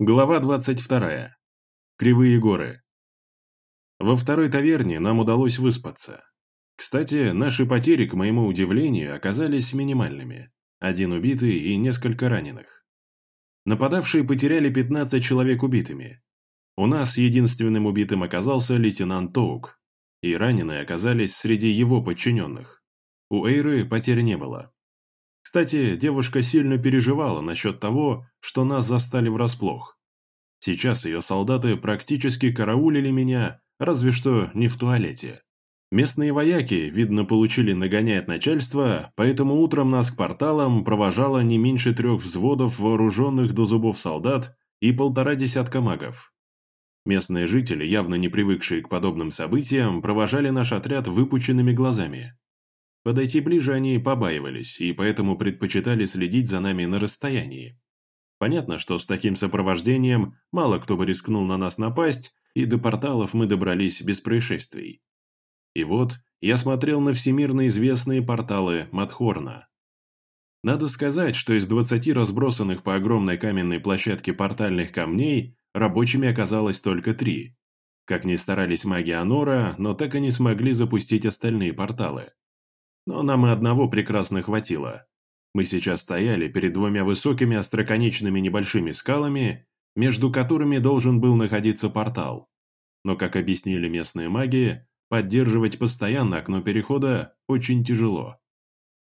Глава 22. Кривые горы. Во второй таверне нам удалось выспаться. Кстати, наши потери, к моему удивлению, оказались минимальными. Один убитый и несколько раненых. Нападавшие потеряли 15 человек убитыми. У нас единственным убитым оказался лейтенант Тоук, и раненые оказались среди его подчиненных. У Эйры потерь не было. Кстати, девушка сильно переживала насчет того, что нас застали врасплох. Сейчас ее солдаты практически караулили меня, разве что не в туалете. Местные вояки, видно, получили нагоняй от начальства, поэтому утром нас к порталам провожало не меньше трех взводов вооруженных до зубов солдат и полтора десятка магов. Местные жители, явно не привыкшие к подобным событиям, провожали наш отряд выпученными глазами. Подойти ближе они побаивались, и поэтому предпочитали следить за нами на расстоянии. Понятно, что с таким сопровождением мало кто бы рискнул на нас напасть, и до порталов мы добрались без происшествий. И вот я смотрел на всемирно известные порталы Матхорна. Надо сказать, что из 20 разбросанных по огромной каменной площадке портальных камней рабочими оказалось только три. Как ни старались маги Анора, но так и не смогли запустить остальные порталы. Но нам и одного прекрасно хватило. Мы сейчас стояли перед двумя высокими остроконечными небольшими скалами, между которыми должен был находиться портал. Но, как объяснили местные маги, поддерживать постоянно окно перехода очень тяжело.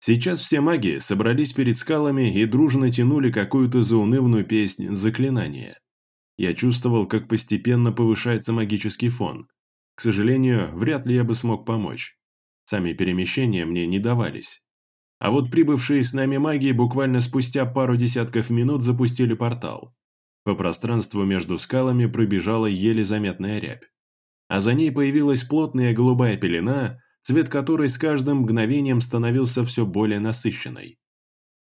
Сейчас все маги собрались перед скалами и дружно тянули какую-то заунывную песнь заклинания. Я чувствовал, как постепенно повышается магический фон. К сожалению, вряд ли я бы смог помочь. Сами перемещения мне не давались. А вот прибывшие с нами маги буквально спустя пару десятков минут запустили портал. По пространству между скалами пробежала еле заметная рябь. А за ней появилась плотная голубая пелена, цвет которой с каждым мгновением становился все более насыщенной.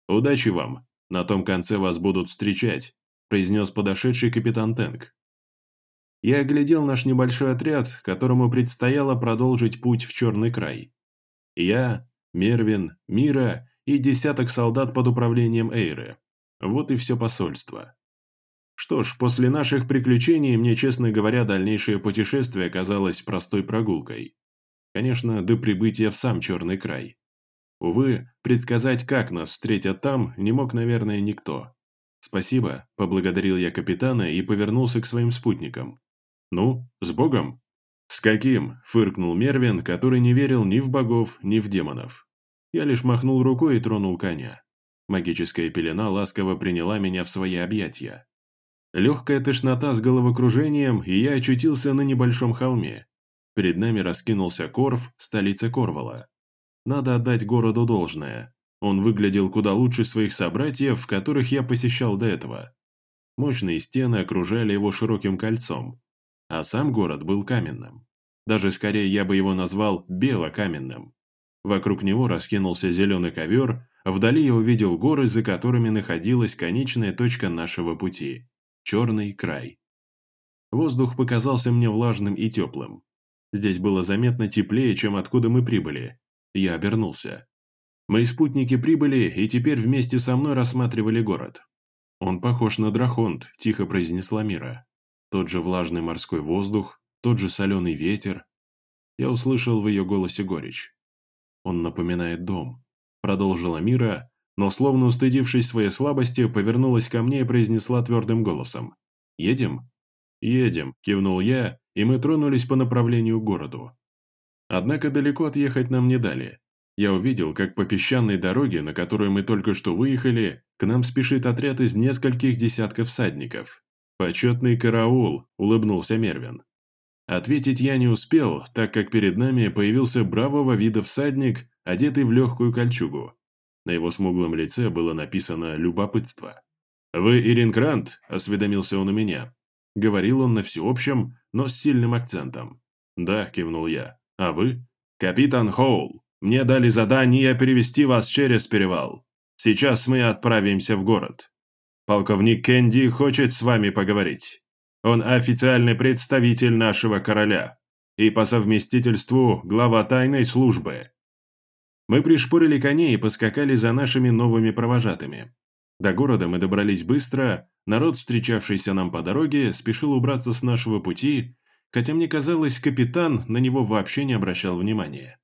«Удачи вам! На том конце вас будут встречать», произнес подошедший капитан Тенк. Я оглядел наш небольшой отряд, которому предстояло продолжить путь в Черный край. Я, Мервин, Мира и десяток солдат под управлением Эйры. Вот и все посольство. Что ж, после наших приключений мне, честно говоря, дальнейшее путешествие казалось простой прогулкой. Конечно, до прибытия в сам Черный край. Увы, предсказать, как нас встретят там, не мог, наверное, никто. «Спасибо», – поблагодарил я капитана и повернулся к своим спутникам. «Ну, с Богом?» «С каким?» – фыркнул Мервин, который не верил ни в богов, ни в демонов. Я лишь махнул рукой и тронул коня. Магическая пелена ласково приняла меня в свои объятия. Легкая тошнота с головокружением, и я очутился на небольшом холме. Перед нами раскинулся Корф, столица Корвала. Надо отдать городу должное. Он выглядел куда лучше своих собратьев, которых я посещал до этого. Мощные стены окружали его широким кольцом, а сам город был каменным. Даже скорее я бы его назвал белокаменным. Вокруг него раскинулся зеленый ковер, вдали я увидел горы, за которыми находилась конечная точка нашего пути – черный край. Воздух показался мне влажным и теплым. Здесь было заметно теплее, чем откуда мы прибыли. Я обернулся. Мои спутники прибыли и теперь вместе со мной рассматривали город. «Он похож на Драхонт», – тихо произнесла Мира. Тот же влажный морской воздух, тот же соленый ветер. Я услышал в ее голосе горечь. «Он напоминает дом», – продолжила Мира, но, словно устыдившись своей слабости, повернулась ко мне и произнесла твердым голосом. «Едем?» «Едем», – кивнул я, и мы тронулись по направлению к городу. Однако далеко отъехать нам не дали. Я увидел, как по песчаной дороге, на которую мы только что выехали, к нам спешит отряд из нескольких десятков всадников. «Почетный караул», — улыбнулся Мервин. Ответить я не успел, так как перед нами появился бравого вида всадник, одетый в легкую кольчугу. На его смуглом лице было написано «любопытство». «Вы Ирин Крант?» – осведомился он у меня. Говорил он на всеобщем, но с сильным акцентом. «Да», – кивнул я. «А вы?» «Капитан Хоул», мне дали задание перевести вас через перевал. Сейчас мы отправимся в город. Полковник Кенди хочет с вами поговорить. Он официальный представитель нашего короля и по совместительству глава тайной службы. Мы пришпорили коней и поскакали за нашими новыми провожатыми. До города мы добрались быстро, народ, встречавшийся нам по дороге, спешил убраться с нашего пути, хотя мне казалось, капитан на него вообще не обращал внимания.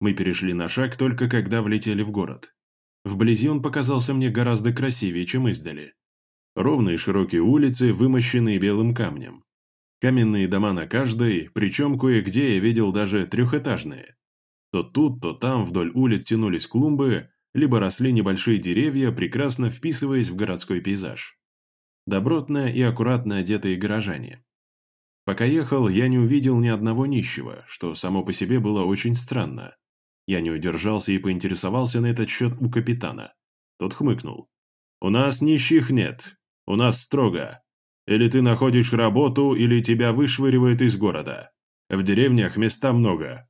Мы перешли на шаг только когда влетели в город. Вблизи он показался мне гораздо красивее, чем издали. Ровные широкие улицы, вымощенные белым камнем. Каменные дома на каждой, причем кое-где я видел даже трехэтажные. То тут, то там вдоль улиц тянулись клумбы, либо росли небольшие деревья, прекрасно вписываясь в городской пейзаж. Добротно и аккуратно одетые горожане. Пока ехал, я не увидел ни одного нищего, что само по себе было очень странно. Я не удержался и поинтересовался на этот счет у капитана. Тот хмыкнул. «У нас нищих нет. У нас строго. Или ты находишь работу, или тебя вышвыривают из города. В деревнях места много.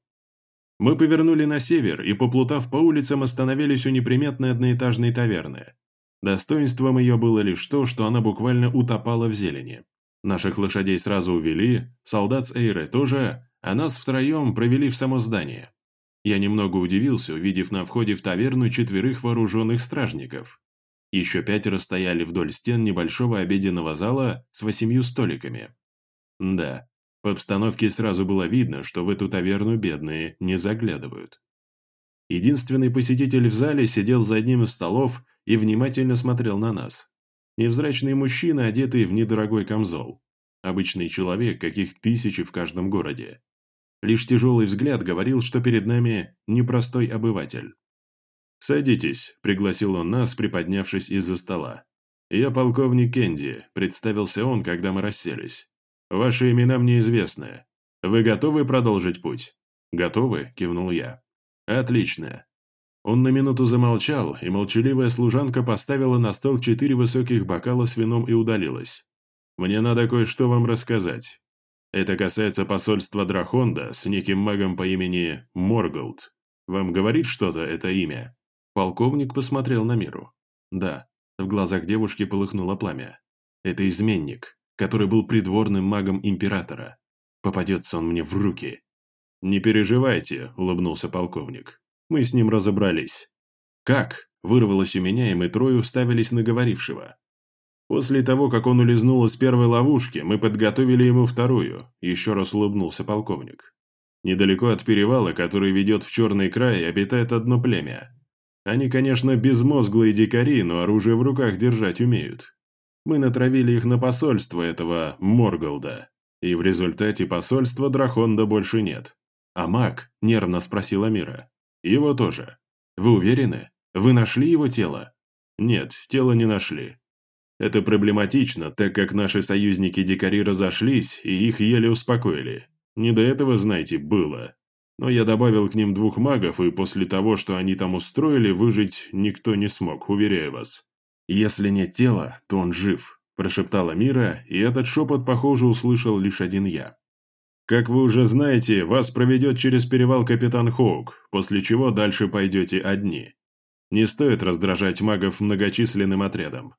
Мы повернули на север и, поплутав по улицам, остановились у неприметной одноэтажной таверны. Достоинством ее было лишь то, что она буквально утопала в зелени. Наших лошадей сразу увели, солдат с Эйры тоже, а нас втроем провели в само здание. Я немного удивился, увидев на входе в таверну четверых вооруженных стражников. Еще пятеро стояли вдоль стен небольшого обеденного зала с восемью столиками. Да, по обстановке сразу было видно, что в эту таверну бедные не заглядывают. Единственный посетитель в зале сидел за одним из столов и внимательно смотрел на нас. Невзрачный мужчина, одетый в недорогой камзол. Обычный человек, каких тысячи в каждом городе. Лишь тяжелый взгляд говорил, что перед нами непростой обыватель. «Садитесь», — пригласил он нас, приподнявшись из-за стола. «Я полковник Кенди», — представился он, когда мы расселись. «Ваши имена мне известны. Вы готовы продолжить путь?» «Готовы?» – кивнул я. «Отлично». Он на минуту замолчал, и молчаливая служанка поставила на стол четыре высоких бокала с вином и удалилась. «Мне надо кое-что вам рассказать. Это касается посольства Драхонда с неким магом по имени Морголд. Вам говорит что-то это имя?» Полковник посмотрел на миру. «Да». В глазах девушки полыхнуло пламя. «Это изменник который был придворным магом императора. Попадется он мне в руки. «Не переживайте», — улыбнулся полковник. «Мы с ним разобрались». «Как?» — вырвалось у меня, и мы трое уставились на говорившего. «После того, как он улизнул из первой ловушки, мы подготовили ему вторую», — еще раз улыбнулся полковник. «Недалеко от перевала, который ведет в Черный край, обитает одно племя. Они, конечно, безмозглые дикари, но оружие в руках держать умеют. Мы натравили их на посольство этого Морголда, и в результате посольства Драхонда больше нет. А маг? нервно спросила Мира. Его тоже. Вы уверены? Вы нашли его тело? Нет, тело не нашли. Это проблематично, так как наши союзники-дикари разошлись, и их еле успокоили. Не до этого, знаете, было. Но я добавил к ним двух магов, и после того, что они там устроили, выжить никто не смог, уверяю вас. «Если нет тела, то он жив», – прошептала Мира, и этот шепот, похоже, услышал лишь один я. «Как вы уже знаете, вас проведет через перевал капитан Хоук, после чего дальше пойдете одни. Не стоит раздражать магов многочисленным отрядом.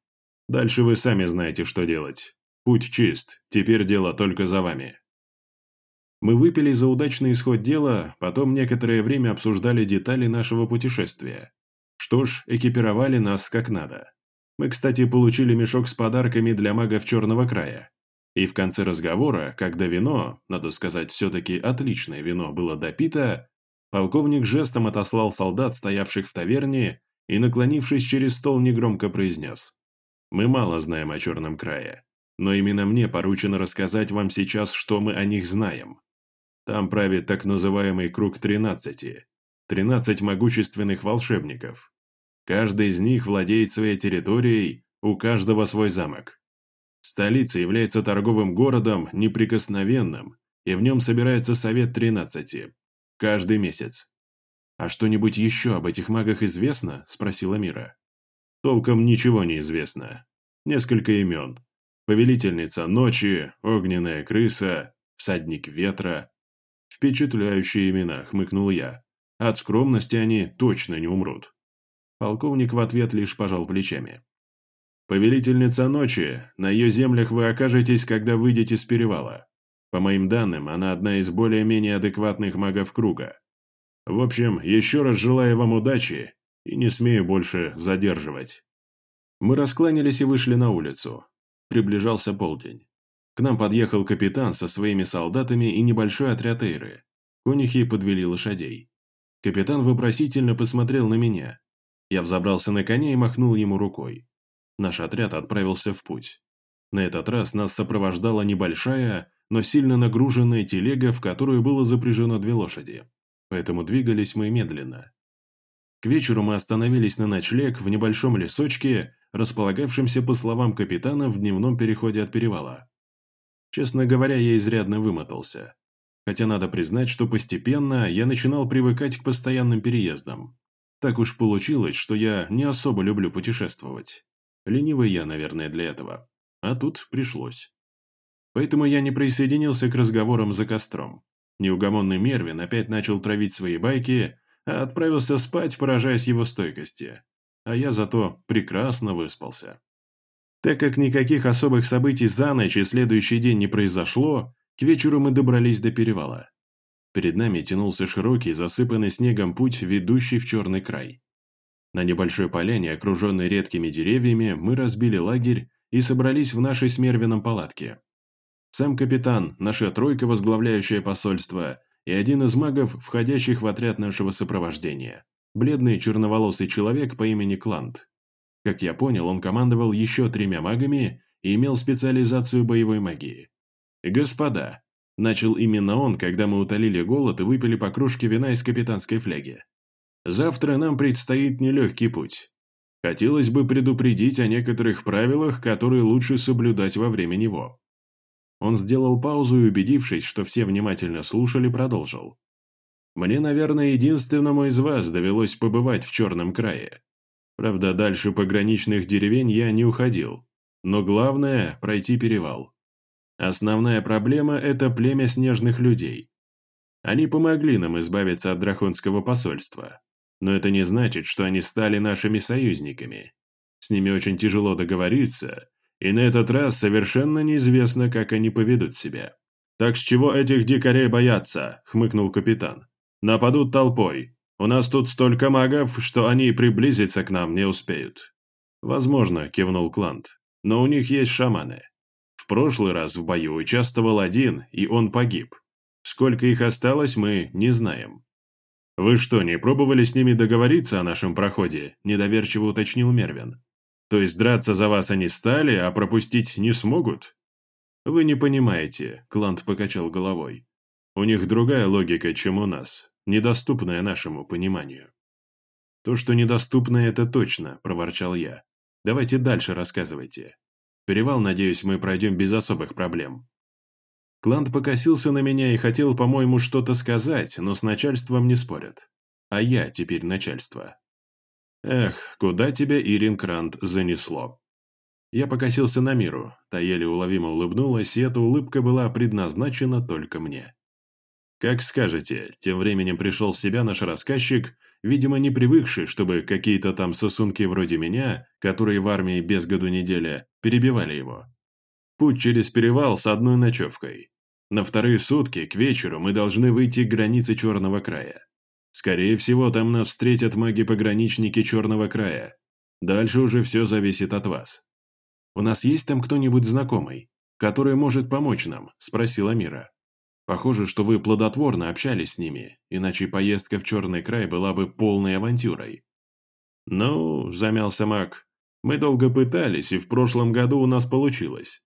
Дальше вы сами знаете, что делать. Путь чист, теперь дело только за вами». Мы выпили за удачный исход дела, потом некоторое время обсуждали детали нашего путешествия. Что ж, экипировали нас как надо. Мы, кстати, получили мешок с подарками для магов Черного края. И в конце разговора, когда вино, надо сказать, все-таки отличное вино, было допито, полковник жестом отослал солдат, стоявших в таверне, и, наклонившись через стол, негромко произнес. «Мы мало знаем о Черном крае, но именно мне поручено рассказать вам сейчас, что мы о них знаем. Там правит так называемый Круг Тринадцати, тринадцать могущественных волшебников, Каждый из них владеет своей территорией, у каждого свой замок. Столица является торговым городом неприкосновенным, и в нем собирается Совет Тринадцати. Каждый месяц. «А что-нибудь еще об этих магах известно?» – спросила Мира. «Толком ничего не известно. Несколько имен. Повелительница ночи, огненная крыса, всадник ветра. Впечатляющие имена», – хмыкнул я. «От скромности они точно не умрут». Полковник в ответ лишь пожал плечами. «Повелительница ночи, на ее землях вы окажетесь, когда выйдете с перевала. По моим данным, она одна из более-менее адекватных магов круга. В общем, еще раз желаю вам удачи и не смею больше задерживать». Мы раскланялись и вышли на улицу. Приближался полдень. К нам подъехал капитан со своими солдатами и небольшой отряд Эйры. Конюхи подвели лошадей. Капитан вопросительно посмотрел на меня. Я взобрался на коня и махнул ему рукой. Наш отряд отправился в путь. На этот раз нас сопровождала небольшая, но сильно нагруженная телега, в которую было запряжено две лошади. Поэтому двигались мы медленно. К вечеру мы остановились на ночлег в небольшом лесочке, располагавшемся, по словам капитана, в дневном переходе от перевала. Честно говоря, я изрядно вымотался. Хотя надо признать, что постепенно я начинал привыкать к постоянным переездам. Так уж получилось, что я не особо люблю путешествовать. Ленивый я, наверное, для этого. А тут пришлось. Поэтому я не присоединился к разговорам за костром. Неугомонный Мервин опять начал травить свои байки, отправился спать, поражаясь его стойкости. А я зато прекрасно выспался. Так как никаких особых событий за ночь и следующий день не произошло, к вечеру мы добрались до перевала. Перед нами тянулся широкий, засыпанный снегом путь, ведущий в черный край. На небольшой поляне, окруженной редкими деревьями, мы разбили лагерь и собрались в нашей с палатке. Сам капитан, наша тройка, возглавляющая посольство, и один из магов, входящих в отряд нашего сопровождения. Бледный черноволосый человек по имени Клант. Как я понял, он командовал еще тремя магами и имел специализацию боевой магии. «Господа», – начал именно он, когда мы утолили голод и выпили по кружке вина из капитанской фляги. «Завтра нам предстоит нелегкий путь. Хотелось бы предупредить о некоторых правилах, которые лучше соблюдать во время него». Он сделал паузу и, убедившись, что все внимательно слушали, продолжил. «Мне, наверное, единственному из вас довелось побывать в Черном крае. Правда, дальше пограничных деревень я не уходил. Но главное – пройти перевал. Основная проблема – это племя снежных людей. Они помогли нам избавиться от драконского посольства. Но это не значит, что они стали нашими союзниками. С ними очень тяжело договориться, и на этот раз совершенно неизвестно, как они поведут себя. «Так с чего этих дикарей бояться?» – хмыкнул капитан. «Нападут толпой, у нас тут столько магов, что они приблизиться к нам не успеют». «Возможно», — кивнул Клант, — «но у них есть шаманы. В прошлый раз в бою участвовал один, и он погиб. Сколько их осталось, мы не знаем». «Вы что, не пробовали с ними договориться о нашем проходе?» – недоверчиво уточнил Мервин. «То есть драться за вас они стали, а пропустить не смогут?» «Вы не понимаете», – Клант покачал головой. «У них другая логика, чем у нас недоступное нашему пониманию. «То, что недоступное, это точно», – проворчал я. «Давайте дальше рассказывайте. Перевал, надеюсь, мы пройдем без особых проблем». Клант покосился на меня и хотел, по-моему, что-то сказать, но с начальством не спорят. А я теперь начальство. Эх, куда тебя, Ирин Крант, занесло? Я покосился на миру, та еле уловимо улыбнулась, и эта улыбка была предназначена только мне. «Как скажете», тем временем пришел в себя наш рассказчик, видимо, не привыкший, чтобы какие-то там сосунки вроде меня, которые в армии без году неделя, перебивали его. Путь через перевал с одной ночевкой. На вторые сутки, к вечеру, мы должны выйти к границе Черного края. Скорее всего, там нас встретят маги-пограничники Черного края. Дальше уже все зависит от вас. «У нас есть там кто-нибудь знакомый, который может помочь нам?» – спросила Мира. Похоже, что вы плодотворно общались с ними, иначе поездка в Черный край была бы полной авантюрой. Ну, замялся маг, мы долго пытались, и в прошлом году у нас получилось.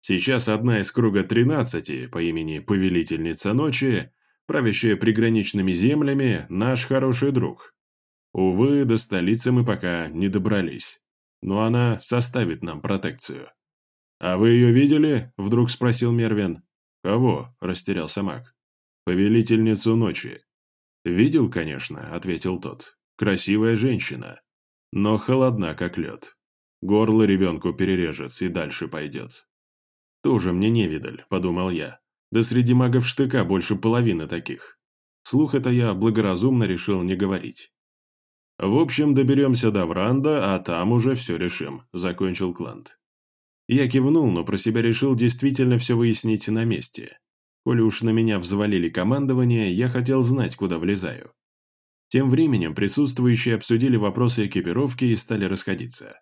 Сейчас одна из круга тринадцати по имени Повелительница Ночи, правящая приграничными землями, наш хороший друг. Увы, до столицы мы пока не добрались, но она составит нам протекцию. «А вы ее видели?» – вдруг спросил Мервин. «Кого?» – растерялся маг. «Повелительницу ночи». «Видел, конечно», – ответил тот. «Красивая женщина. Но холодна, как лед. Горло ребенку перережет и дальше пойдет». «Тоже мне не видаль», – подумал я. «Да среди магов штыка больше половины таких». Слух это я благоразумно решил не говорить. «В общем, доберемся до Вранда, а там уже все решим», – закончил Клант. Я кивнул, но про себя решил действительно все выяснить на месте. Коли уж на меня взвалили командование, я хотел знать, куда влезаю. Тем временем присутствующие обсудили вопросы экипировки и стали расходиться.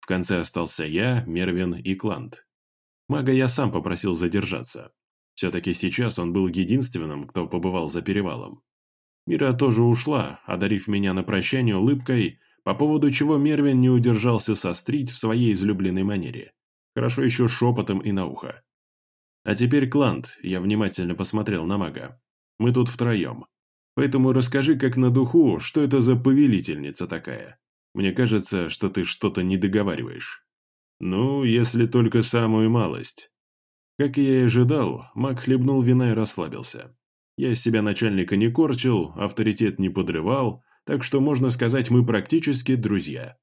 В конце остался я, Мервин и Клант. Мага я сам попросил задержаться. Все-таки сейчас он был единственным, кто побывал за перевалом. Мира тоже ушла, одарив меня на прощание улыбкой, по поводу чего Мервин не удержался сострить в своей излюбленной манере. Хорошо еще шепотом и на ухо. А теперь, Клант, я внимательно посмотрел на мага. Мы тут втроем. Поэтому расскажи как на духу, что это за повелительница такая. Мне кажется, что ты что-то не договариваешь. Ну, если только самую малость. Как я и ожидал, маг хлебнул вина и расслабился. Я из себя начальника не корчил, авторитет не подрывал, так что, можно сказать, мы практически друзья.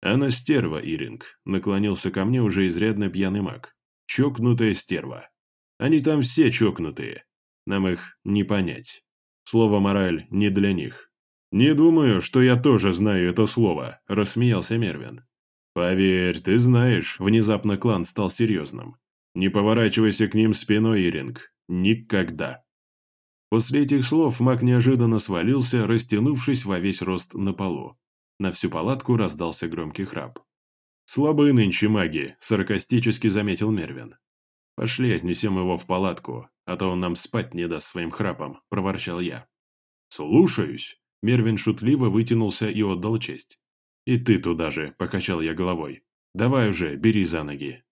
Она стерва, Иринг, наклонился ко мне уже изрядно пьяный маг. Чокнутая стерва. Они там все чокнутые. Нам их не понять. Слово «мораль» не для них. «Не думаю, что я тоже знаю это слово», – рассмеялся Мервин. «Поверь, ты знаешь», – внезапно клан стал серьезным. «Не поворачивайся к ним спиной, Иринг. Никогда». После этих слов маг неожиданно свалился, растянувшись во весь рост на полу. На всю палатку раздался громкий храп. «Слабые нынче маги», – саркастически заметил Мервин. «Пошли, отнесем его в палатку, а то он нам спать не даст своим храпом», – проворчал я. «Слушаюсь», – Мервин шутливо вытянулся и отдал честь. «И ты туда же», – покачал я головой. «Давай уже, бери за ноги».